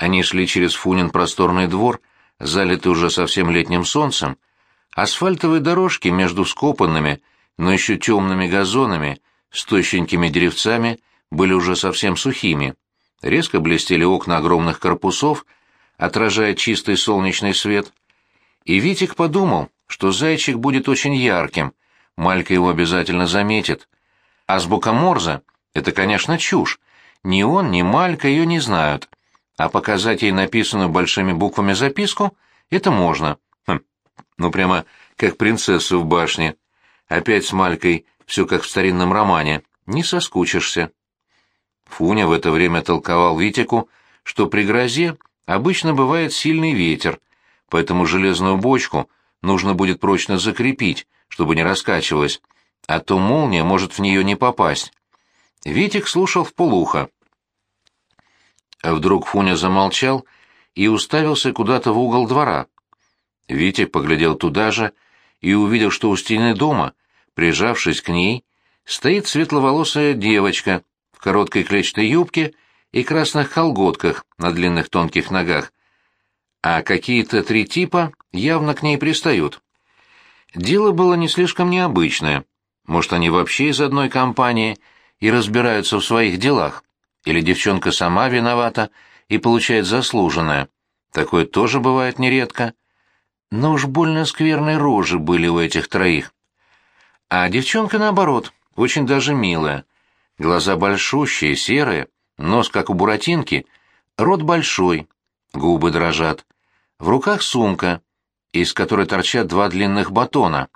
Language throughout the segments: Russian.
Они шли через Фунин просторный двор, залитый уже совсем летним солнцем. Асфальтовые дорожки между скопанными, но еще темными газонами, с тощенькими деревцами, были уже совсем сухими. Резко блестели окна огромных корпусов, отражая чистый солнечный свет. И Витик подумал, что зайчик будет очень ярким, Малька его обязательно заметит. Азбука Морзе — это, конечно, чушь. Ни он, ни Малька ее не знают. А показать ей написанную большими буквами записку — это можно. Хм, ну прямо как принцессу в башне. Опять с Малькой все как в старинном романе. Не соскучишься. Фуня в это время толковал Витику, что при грозе обычно бывает сильный ветер, поэтому железную бочку нужно будет прочно закрепить, чтобы не раскачивалась, а то молния может в нее не попасть. Витик слушал вполуха. А вдруг Фуня замолчал и уставился куда-то в угол двора. Витик поглядел туда же и увидел, что у стены дома, прижавшись к ней, стоит светловолосая девочка в короткой клетчатой юбке и красных колготках на длинных тонких ногах, а какие-то три типа явно к ней пристают. Дело было не слишком необычное. Может, они вообще из одной компании и разбираются в своих делах, или девчонка сама виновата и получает заслуженное. Такое тоже бывает нередко. Но уж больно скверные рожи были у этих троих. А девчонка, наоборот, очень даже милая. Глаза большущие, серые, нос, как у буратинки, рот большой, губы дрожат. В руках сумка, из которой торчат два длинных батона.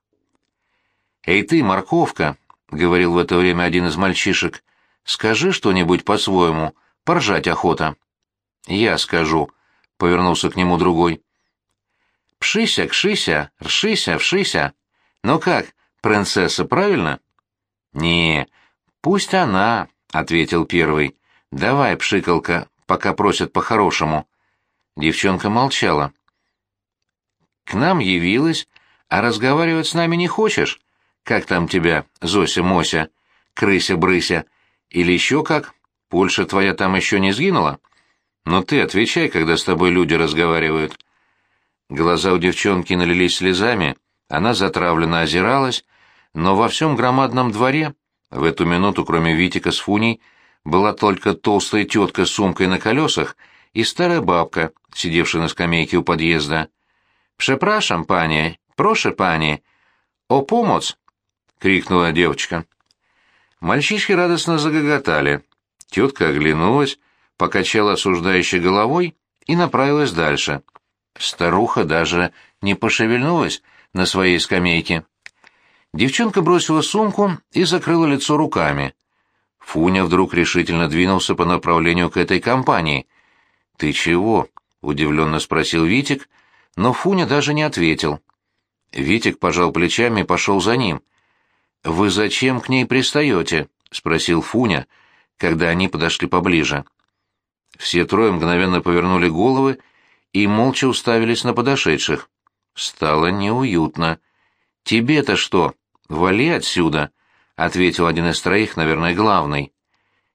«Эй ты, морковка!» — говорил в это время один из мальчишек. «Скажи что-нибудь по-своему, поржать охота». «Я скажу», — повернулся к нему другой. «Пшися, кшися, ршися, вшися. Ну как, принцесса, правильно?» «Не, пусть она», — ответил первый. «Давай, пшикалка, пока просят по-хорошему». Девчонка молчала. К нам явилась, а разговаривать с нами не хочешь? Как там тебя, Зося-Мося, крыся-брыся? Или еще как? Польша твоя там еще не сгинула? Но ты отвечай, когда с тобой люди разговаривают. Глаза у девчонки налились слезами, она затравленно озиралась, но во всем громадном дворе, в эту минуту, кроме Витика с Фуней, была только толстая тетка с сумкой на колесах и старая бабка, сидевшая на скамейке у подъезда. «Прzepraszam, пани, прошу, пани, о помощь!» — крикнула девочка. Мальчишки радостно загоготали. Тетка оглянулась, покачала осуждающей головой и направилась дальше. Старуха даже не пошевельнулась на своей скамейке. Девчонка бросила сумку и закрыла лицо руками. Фуня вдруг решительно двинулся по направлению к этой компании. «Ты чего?» — удивленно спросил Витик — но Фуня даже не ответил. Витик пожал плечами и пошел за ним. «Вы зачем к ней пристаете?» — спросил Фуня, когда они подошли поближе. Все трое мгновенно повернули головы и молча уставились на подошедших. Стало неуютно. «Тебе-то что? Вали отсюда!» — ответил один из троих, наверное, главный.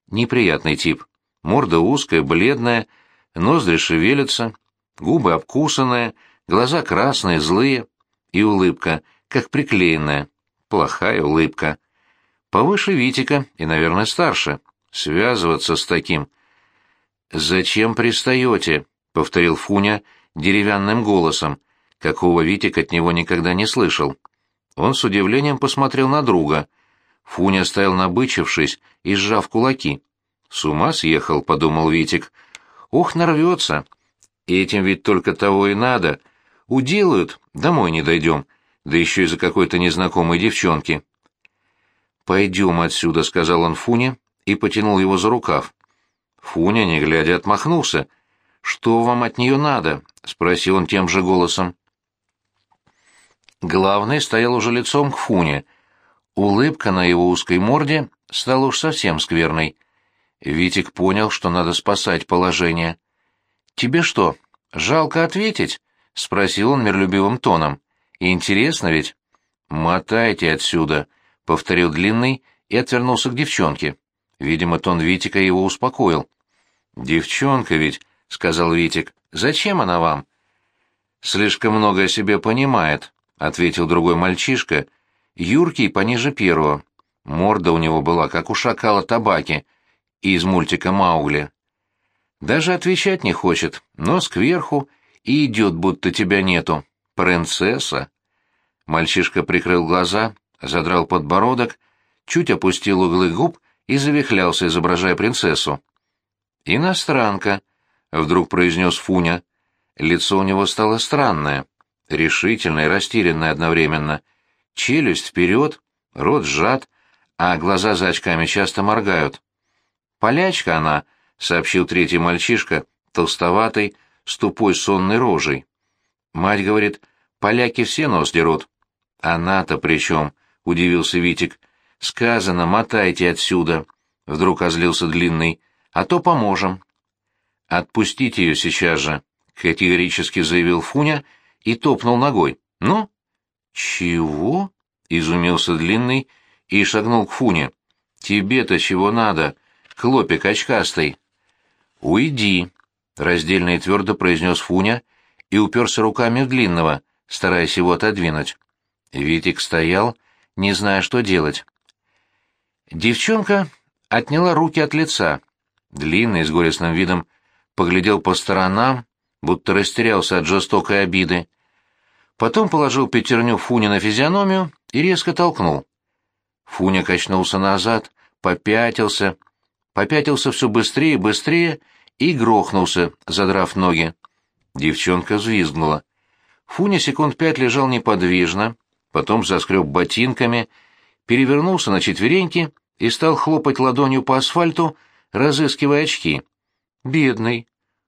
Неприятный тип. Морда узкая, бледная, ноздри шевелятся, губы обкусанные, глаза красные, злые, и улыбка, как приклеенная. Плохая улыбка. Повыше Витика и, наверное, старше. Связываться с таким. «Зачем пристаете?» — повторил Фуня деревянным голосом, какого Витик от него никогда не слышал. Он с удивлением посмотрел на друга. Фуня стоял набычившись и сжав кулаки. «С ума съехал», — подумал Витик. «Ух, нарвется! Этим ведь только того и надо. Уделают, домой не дойдем, да еще из-за какой-то незнакомой девчонки. «Пойдем отсюда», — сказал он Фуне и потянул его за рукав. Фуня, не глядя, отмахнулся. «Что вам от нее надо?» — спросил он тем же голосом. Главный стоял уже лицом к Фуне. Улыбка на его узкой морде стала уж совсем скверной. Витик понял, что надо спасать положение. «Тебе что, жалко ответить?» — спросил он миролюбивым тоном. «Интересно ведь?» «Мотайте отсюда», — повторил Длинный и отвернулся к девчонке. Видимо, тон Витика его успокоил. «Девчонка ведь», сказал Витик. «Зачем она вам?» «Слишком много о себе понимает», — ответил другой мальчишка, юркий пониже первого. Морда у него была, как у шакала табаки, из мультика «Маугли». Даже отвечать не хочет, нос кверху и идет, будто тебя нету. Принцесса. Мальчишка прикрыл глаза, задрал подбородок, чуть опустил углы губ и завихлялся, изображая принцессу. «Иностранка», — вдруг произнес Фуня. Лицо у него стало странное, решительное и растерянное одновременно. Челюсть вперед, рот сжат, а глаза за очками часто моргают. «Полячка она», — сообщил третий мальчишка, толстоватый, с тупой сонной рожей. Мать говорит, поляки все нос дерут. Она-то при чем? — удивился Витик. Сказано, мотайте отсюда. Вдруг озлился Длинный. А то поможем. Отпустите ее сейчас же, — категорически заявил Фуня и топнул ногой. Ну? Чего? — изумился Длинный и шагнул к Фуне. Тебе-то чего надо, хлопик очкастый? Уйди, — раздельно и твердо произнес Фуня и уперся руками в Длинного, стараясь его отодвинуть. Витик стоял, не зная, что делать. Девчонка отняла руки от лица. Длинный, с горестным видом, поглядел по сторонам, будто растерялся от жестокой обиды. Потом положил пятерню Фуня на физиономию и резко толкнул. Фуня качнулся назад, попятился, попятился все быстрее и быстрее и грохнулся, задрав ноги. Девчонка взвизгнула. Фуня секунд пять лежал неподвижно, потом заскреб ботинками, перевернулся на четвереньки и стал хлопать ладонью по асфальту, разыскивая очки. «Бедный!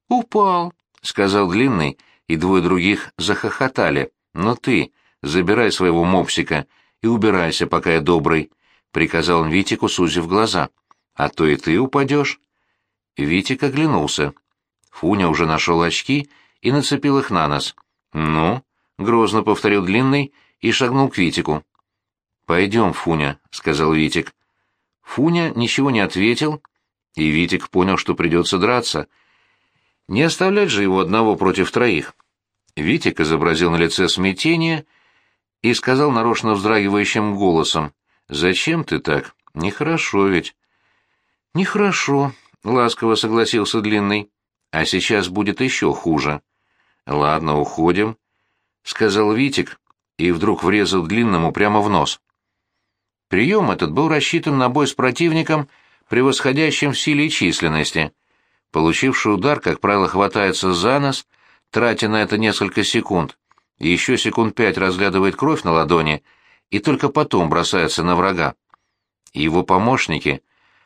Упал!» — сказал Длинный, и двое других захохотали. «Но ты, забирай своего мопсика и убирайся, пока я добрый», — приказал он Витику, сузив глаза. «А то и ты упадешь». Витик оглянулся. Фуня уже нашел очки и нацепил их на нос. «Ну?» — грозно повторил Длинный и шагнул к Витику. «Пойдем, Фуня», — сказал Витик. Фуня ничего не ответил, и Витик понял, что придется драться. Не оставлять же его одного против троих. Витик изобразил на лице смятение и сказал нарочно вздрагивающим голосом, «Зачем ты так? Нехорошо ведь». «Нехорошо», — ласково согласился Длинный. «А сейчас будет еще хуже». «Ладно, уходим», — сказал Витик и вдруг врезал Длинному прямо в нос. Прием этот был рассчитан на бой с противником, превосходящим в силе и численности. Получивший удар, как правило, хватается за нос, тратя на это несколько секунд, и еще секунд пять разглядывает кровь на ладони, и только потом бросается на врага. Его помощники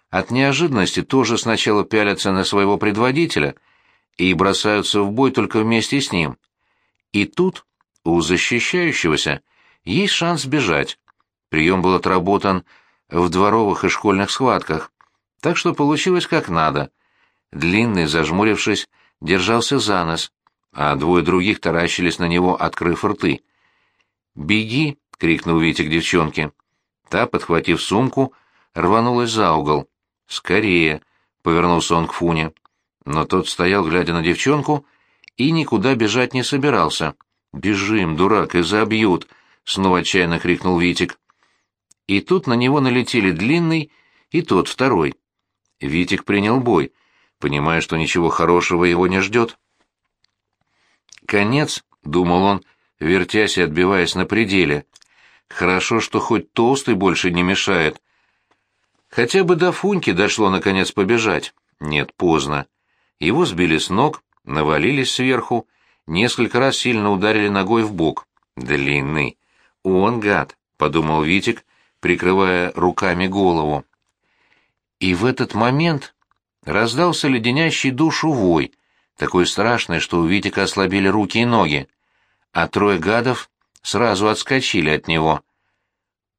от неожиданности тоже сначала пялятся на своего предводителя и бросаются в бой только вместе с ним. И тут у защищающегося есть шанс бежать. Прием был отработан в дворовых и школьных схватках, так что получилось как надо. Длинный, зажмурившись, держался за нос, а двое других таращились на него, открыв рты. «Беги!» — крикнул Витя к девчонке. Та, подхватив сумку, рванулась за угол. «Скорее!» — повернулся он к Фуне. Но тот стоял, глядя на девчонку, и никуда бежать не собирался. «Бежим, дурак, и забьют!» — снова отчаянно крикнул Витик. И тут на него налетели длинный и тот второй. Витик принял бой, понимая, что ничего хорошего его не ждет. «Конец», — думал он, вертясь и отбиваясь на пределе. «Хорошо, что хоть толстый больше не мешает, Хотя бы до Фуньки дошло наконец побежать. Нет, поздно. Его сбили с ног, навалились сверху, несколько раз сильно ударили ногой в бок. Длинный. Он гад, подумал Витик, прикрывая руками голову. И в этот момент раздался леденящий душу вой, такой страшный, что у Витика ослабели руки и ноги, а трое гадов сразу отскочили от него.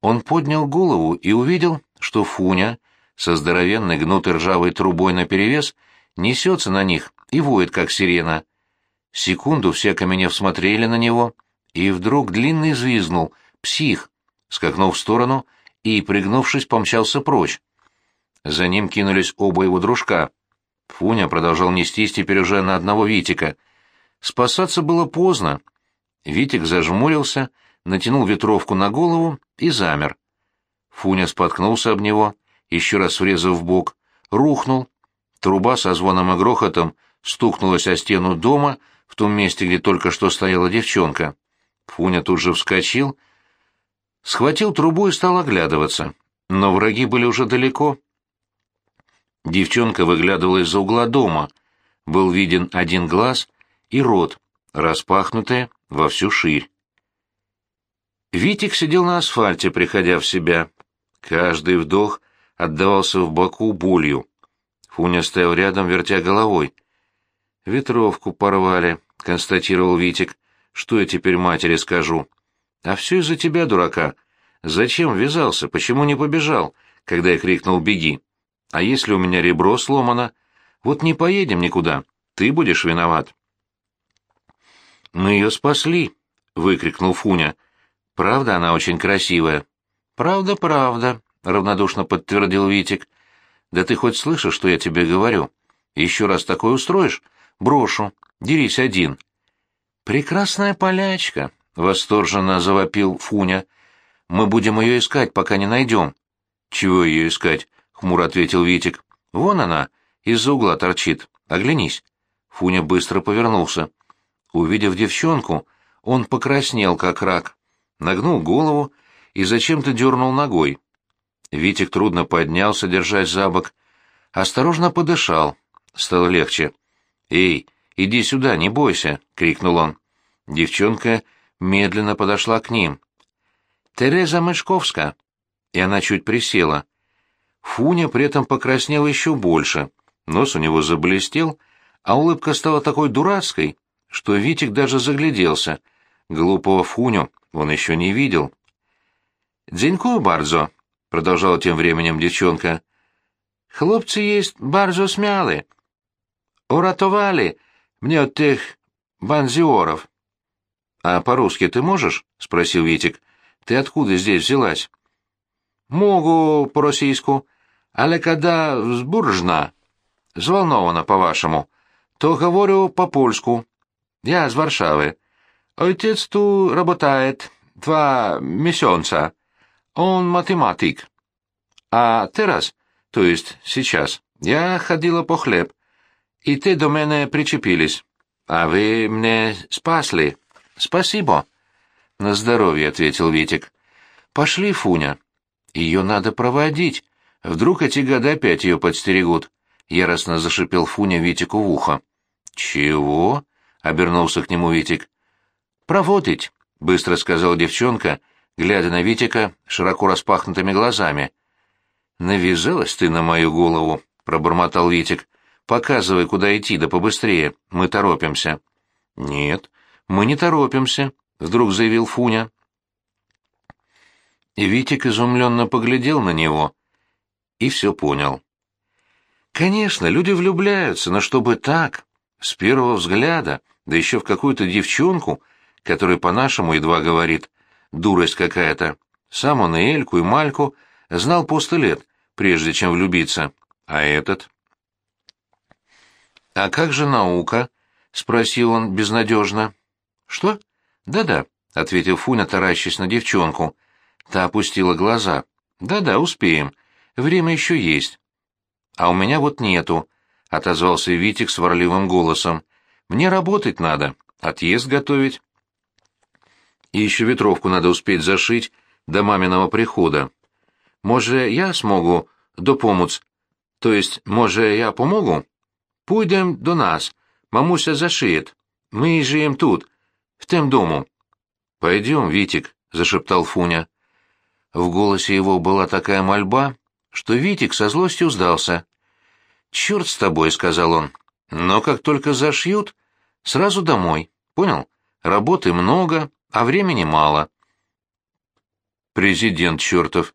Он поднял голову и увидел, что Фуня со здоровенной гнутой ржавой трубой наперевес несется на них и воет, как сирена. Секунду все каменев смотрели на него, и вдруг длинный звизнул, псих, скакнув в сторону и, пригнувшись, помчался прочь. За ним кинулись оба его дружка. Фуня продолжал нестись теперь уже на одного Витика. Спасаться было поздно. Витик зажмурился, натянул ветровку на голову и замер. Фуня споткнулся об него, еще раз врезав в бок, рухнул. Труба со звоном и грохотом стукнулась о стену дома в том месте, где только что стояла девчонка. Фуня тут же вскочил, схватил трубу и стал оглядываться. Но враги были уже далеко. Девчонка выглядывала из-за угла дома. Был виден один глаз и рот, распахнутые во всю ширь. Витик сидел на асфальте, приходя в себя. Каждый вдох отдавался в боку болью. Фуня стоял рядом, вертя головой. «Ветровку порвали», — констатировал Витик. «Что я теперь матери скажу?» «А все из-за тебя, дурака. Зачем ввязался? Почему не побежал, когда я крикнул «беги»? А если у меня ребро сломано? Вот не поедем никуда. Ты будешь виноват». «Мы ее спасли», — выкрикнул Фуня. «Правда, она очень красивая». «Правда, правда», — равнодушно подтвердил Витик. «Да ты хоть слышишь, что я тебе говорю? Еще раз такое устроишь? Брошу. Дерись один». «Прекрасная полячка», — восторженно завопил Фуня. «Мы будем ее искать, пока не найдем». «Чего ее искать?» — хмуро ответил Витик. «Вон она, из-за угла торчит. Оглянись». Фуня быстро повернулся. Увидев девчонку, он покраснел, как рак, нагнул голову и зачем-то дернул ногой. Витик трудно поднялся, держась за бок. Осторожно подышал. Стало легче. «Эй, иди сюда, не бойся!» — крикнул он. Девчонка медленно подошла к ним. «Тереза Мышковска!» И она чуть присела. Фуня при этом покраснел еще больше. Нос у него заблестел, а улыбка стала такой дурацкой, что Витик даже загляделся. Глупого Фуню он еще не видел. «Дзенькую бардзо», — продолжала тем временем девчонка. «Хлопцы есть бардзо смяли. Уратовали мне от тех банзиоров». «А по-русски ты можешь?» — спросил Витик. «Ты откуда здесь взялась?» «Могу по-російську, але когда взбуржна, взволнована по-вашему, то говорю по-польску. Я з Варшави. Отец ту работает два месяца. Он математик. А teraz, то есть сейчас, я ходила по хлеб, и ты до мене причепились. А вы мне спасли. Спасибо. На здоровье, ответил Витик. Пошли, Фуня. Ее надо проводить. Вдруг эти года опять ее подстерегут. Яростно зашипел Фуня Витику в ухо. Чего? обернулся к нему Витик. «Проводить», — быстро сказала девчонка, глядя на Витика широко распахнутыми глазами. «Навязалась ты на мою голову», — пробормотал Витик. «Показывай, куда идти, да побыстрее, мы торопимся». «Нет, мы не торопимся», — вдруг заявил Фуня. И Витик изумленно поглядел на него и все понял. «Конечно, люди влюбляются, но чтобы так, с первого взгляда...» да еще в какую-то девчонку, которая по-нашему едва говорит, дурость какая-то. Сам он и Эльку, и Мальку знал после лет, прежде чем влюбиться. А этот? «А как же наука?» — спросил он безнадежно. «Что?» «Да-да», — ответил Фуня, таращась на девчонку. Та опустила глаза. «Да-да, успеем. Время еще есть». «А у меня вот нету», — отозвался Витик сварливым голосом. Мне работать надо, отъезд готовить. И еще ветровку надо успеть зашить до маминого прихода. Може, я смогу допомоць? То есть, може, я помогу? Пойдем до нас. Мамуся зашиет. Мы живем тут, в тем дому. Пойдем, Витик, зашептал Фуня. В голосе его была такая мольба, что Витик со злостью сдался. «Черт с тобой», — сказал он. Но как только зашьют, сразу домой. Понял? Работы много, а времени мало. Президент чертов.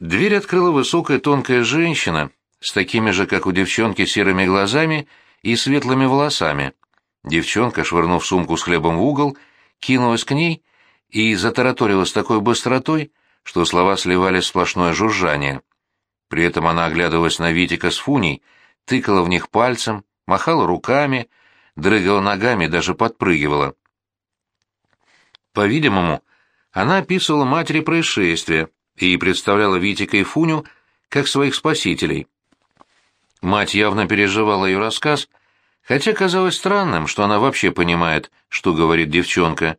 Дверь открыла высокая тонкая женщина с такими же, как у девчонки, серыми глазами и светлыми волосами. Девчонка, швырнув сумку с хлебом в угол, кинулась к ней и затараторила с такой быстротой, что слова сливались в сплошное жужжание. При этом она оглядывалась на Витика с Фуней, тыкала в них пальцем, махала руками, дрыгала ногами даже подпрыгивала. По-видимому, она описывала матери происшествия и представляла Витика и Фуню как своих спасителей. Мать явно переживала ее рассказ, хотя казалось странным, что она вообще понимает, что говорит девчонка.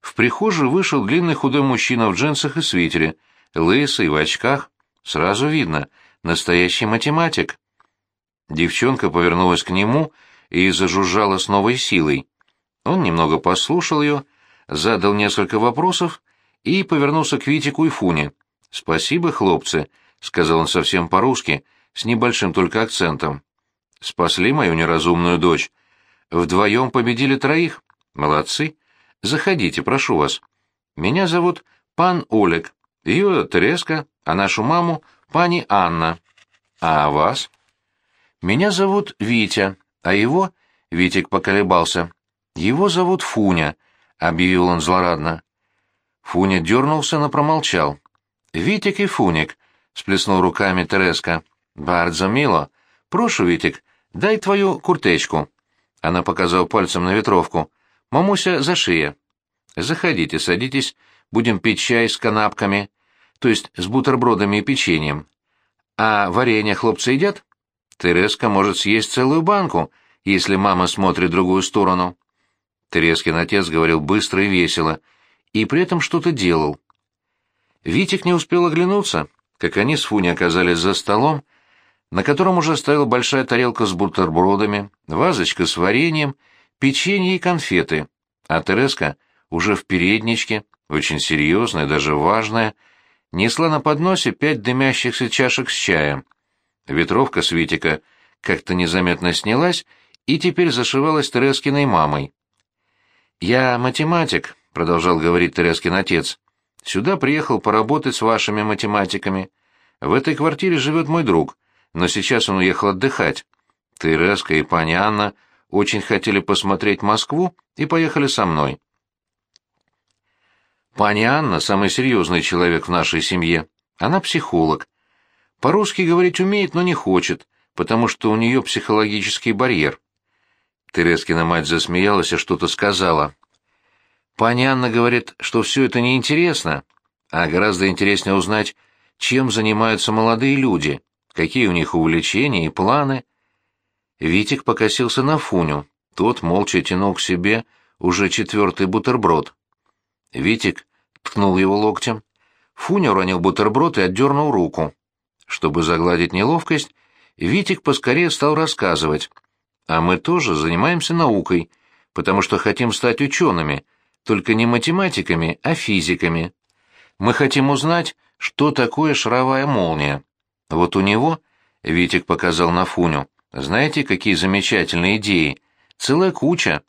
В прихожую вышел длинный худой мужчина в джинсах и свитере, лысый, в очках. Сразу видно, настоящий математик. Девчонка повернулась к нему и зажужжала с новой силой. Он немного послушал ее, задал несколько вопросов и повернулся к Витику и Фуне. «Спасибо, хлопцы», — сказал он совсем по-русски, с небольшим только акцентом. «Спасли мою неразумную дочь. Вдвоем победили троих. Молодцы. Заходите, прошу вас. Меня зовут пан Олег, ее Тереска, а нашу маму — пани Анна. А вас?» «Меня зовут Витя, а его...» — Витик поколебался. «Его зовут Фуня», — объявил он злорадно. Фуня дернулся, но промолчал. «Витик и Фуник», — сплеснул руками Тереска. «Бардзо мило. Прошу, Витик, дай твою куртечку». Она показала пальцем на ветровку. «Мамуся за шея». «Заходите, садитесь, будем пить чай с канапками, то есть с бутербродами и печеньем. А варенье хлопцы едят?» «Тереска может съесть целую банку, если мама смотрит в другую сторону». Терескин отец говорил быстро и весело, и при этом что-то делал. Витик не успел оглянуться, как они с Фуни оказались за столом, на котором уже стояла большая тарелка с бутербродами, вазочка с вареньем, печенье и конфеты, а Тереска уже в передничке, очень серьезная, даже важная, несла на подносе пять дымящихся чашек с чаем. Ветровка с Витика как-то незаметно снялась и теперь зашивалась Терескиной мамой. «Я математик», — продолжал говорить Терескин отец. «Сюда приехал поработать с вашими математиками. В этой квартире живет мой друг, но сейчас он уехал отдыхать. Тереска и пани Анна очень хотели посмотреть Москву и поехали со мной». Пани Анна — самый серьезный человек в нашей семье. Она психолог. По-русски говорить умеет, но не хочет, потому что у нее психологический барьер. Терескина мать засмеялась и что-то сказала. Анна говорит, что все это неинтересно, а гораздо интереснее узнать, чем занимаются молодые люди, какие у них увлечения и планы. Витик покосился на Фуню. Тот молча тянул к себе уже четвертый бутерброд. Витик ткнул его локтем. Фуня уронил бутерброд и отдернул руку. Чтобы загладить неловкость, Витик поскорее стал рассказывать, а мы тоже занимаемся наукой, потому что хотим стать учеными, только не математиками, а физиками. Мы хотим узнать, что такое шаровая молния. Вот у него, Витик показал на Фуню, знаете, какие замечательные идеи? Целая куча.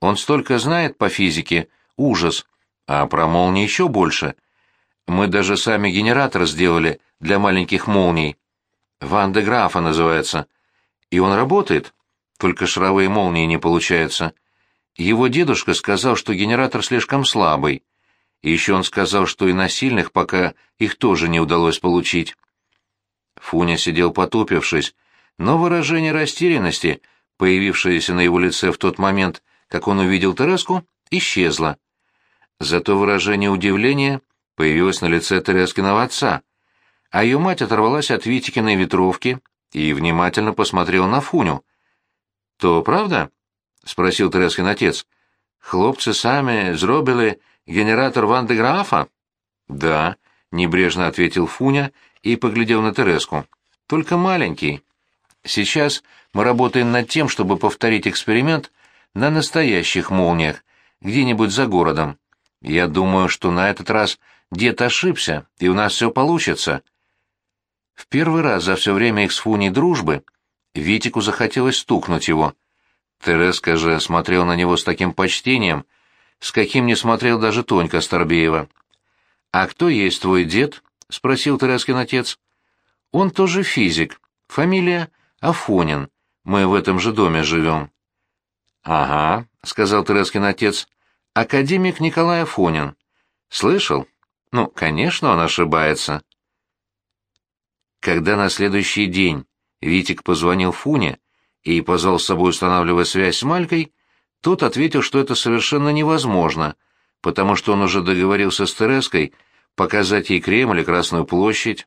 Он столько знает по физике, ужас. А про молнии еще больше. Мы даже сами генератор сделали для маленьких молний. Ван де Графа называется. И он работает только шаровые молнии не получаются. Его дедушка сказал, что генератор слишком слабый. И еще он сказал, что и на сильных пока их тоже не удалось получить. Фуня сидел потупившись, но выражение растерянности, появившееся на его лице в тот момент, как он увидел Тереску, исчезло. Зато выражение удивления появилось на лице Терескиного отца, а ее мать оторвалась от Витикиной ветровки и внимательно посмотрела на Фуню. То правда? спросил Терескин отец. Хлопцы сами зробили генератор Ван де Графа? Да, небрежно ответил Фуня и поглядел на Тереску. Только маленький. Сейчас мы работаем над тем, чтобы повторить эксперимент на настоящих молниях, где-нибудь за городом. Я думаю, что на этот раз дед ошибся, и у нас все получится. В первый раз за все время их с Фуней дружбы Витику захотелось стукнуть его. Тереска же смотрел на него с таким почтением, с каким не смотрел даже Тонька Старбеева. «А кто есть твой дед?» — спросил Терескин отец. «Он тоже физик. Фамилия Афонин. Мы в этом же доме живем». «Ага», — сказал Терескин отец. «Академик Николай Афонин. Слышал? Ну, конечно, он ошибается». Когда на следующий день Витик позвонил Фуне и позвал с собой, устанавливая связь с Малькой, тот ответил, что это совершенно невозможно, потому что он уже договорился с Тереской показать ей Кремль и Красную площадь.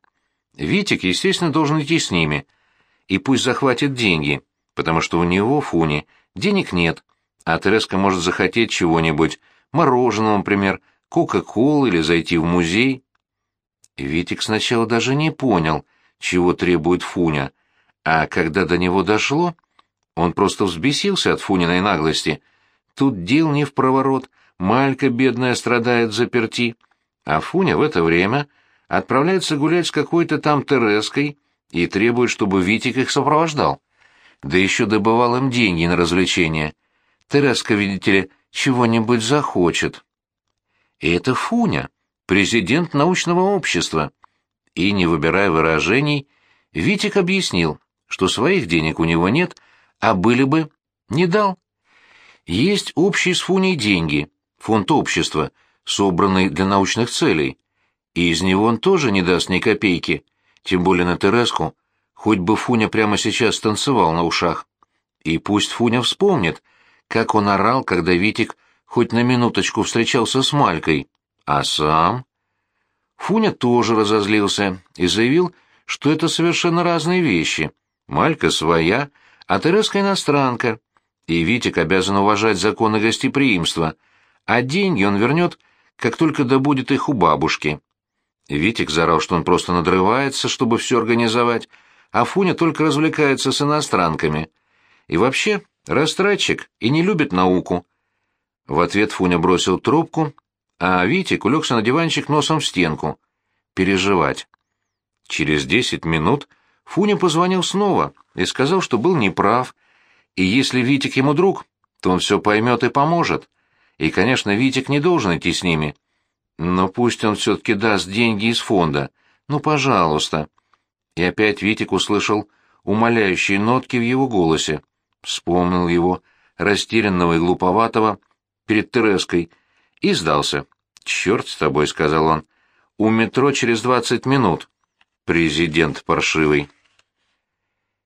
Витик, естественно, должен идти с ними, и пусть захватит деньги, потому что у него, Фуни, денег нет, а Тереска может захотеть чего-нибудь, мороженого, например, кока-колы или зайти в музей. Витик сначала даже не понял, чего требует Фуня, а когда до него дошло, он просто взбесился от Фуниной наглости. Тут дел не в проворот, Малька бедная страдает заперти, а Фуня в это время отправляется гулять с какой-то там Тереской и требует, чтобы Витик их сопровождал. Да еще добывал им деньги на развлечения. Тереска, видите ли, чего-нибудь захочет. И это Фуня, президент научного общества. И, не выбирая выражений, Витик объяснил, что своих денег у него нет, а были бы, не дал. Есть общие с Фуней деньги, фонд общества, собранный для научных целей, и из него он тоже не даст ни копейки, тем более на Тереску, хоть бы Фуня прямо сейчас танцевал на ушах. И пусть Фуня вспомнит, как он орал, когда Витик хоть на минуточку встречался с Малькой, а сам... Фуня тоже разозлился и заявил, что это совершенно разные вещи. Малька своя, а Тереска иностранка, и Витик обязан уважать законы гостеприимства, а деньги он вернет, как только добудет их у бабушки. Витик заорал, что он просто надрывается, чтобы все организовать, а Фуня только развлекается с иностранками. И вообще, растратчик и не любит науку. В ответ Фуня бросил трубку, а Витик улегся на диванчик носом в стенку. Переживать. Через десять минут Фуня позвонил снова и сказал, что был неправ, и если Витик ему друг, то он все поймет и поможет. И, конечно, Витик не должен идти с ними. Но пусть он все-таки даст деньги из фонда. Ну, пожалуйста. И опять Витик услышал умоляющие нотки в его голосе. Вспомнил его, растерянного и глуповатого, перед Тереской, и сдался. «Черт с тобой», — сказал он. «У метро через двадцать минут». Президент паршивый.